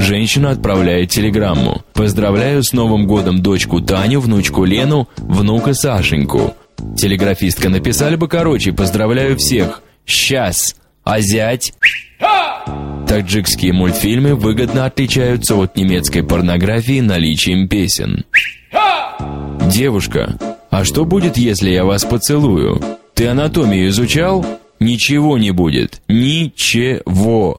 Женщина отправляет телеграмму. «Поздравляю с Новым годом дочку Таню, внучку Лену, внука Сашеньку». Телеграфистка написали бы короче «Поздравляю всех». «Сейчас». А зять? Таджикские мультфильмы выгодно отличаются от немецкой порнографии наличием песен. Девушка, а что будет, если я вас поцелую? Ты анатомию изучал? Ничего не будет. Ничего.